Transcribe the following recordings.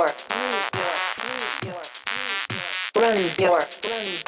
your, run your, run your.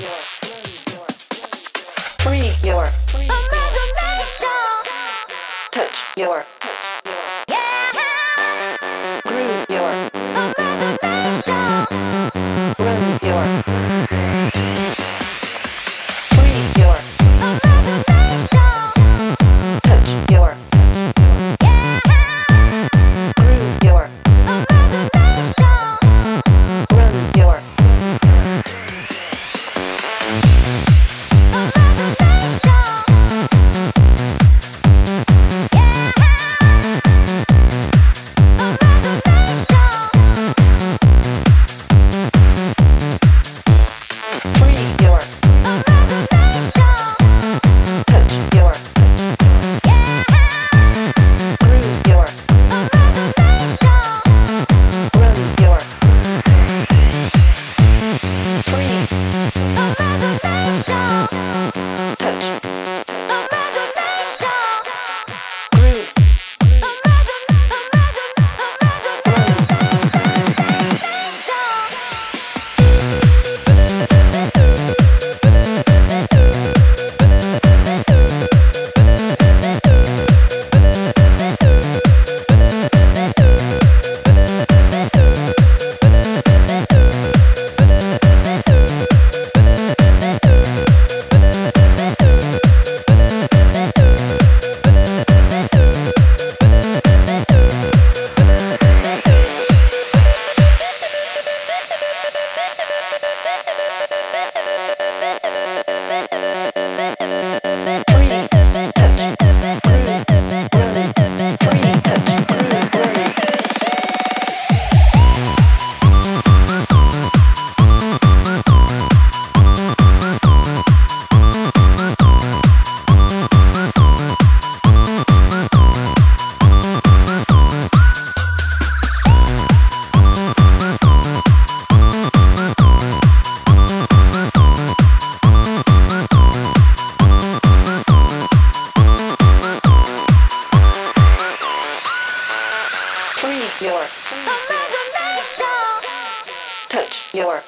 your,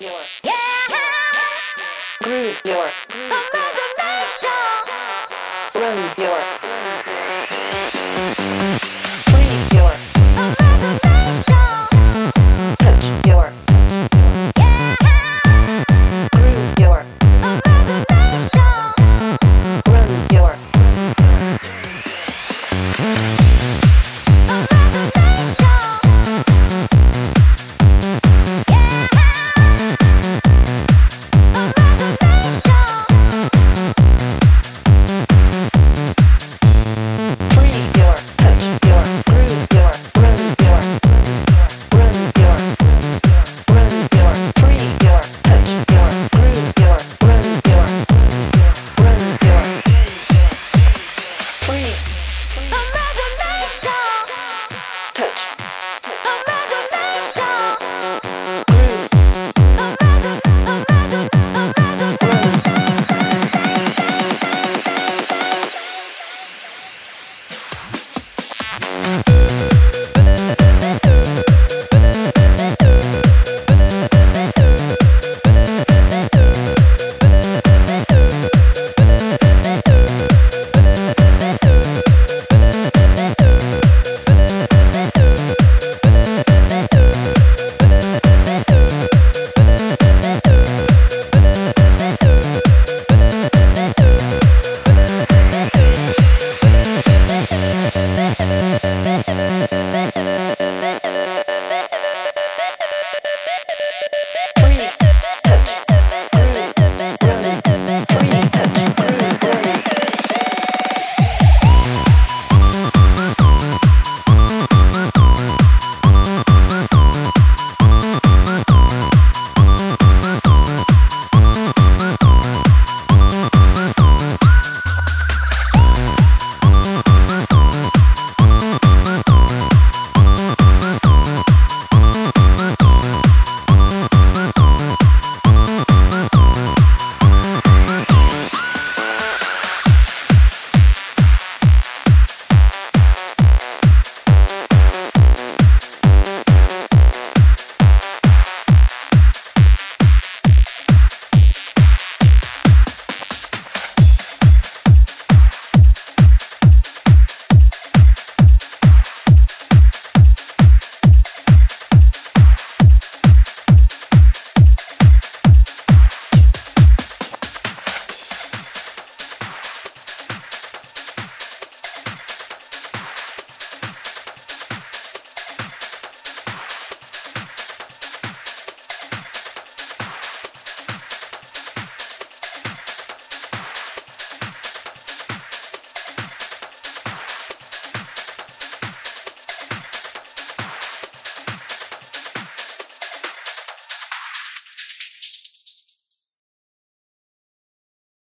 your, yeah, groove your imagination, run your.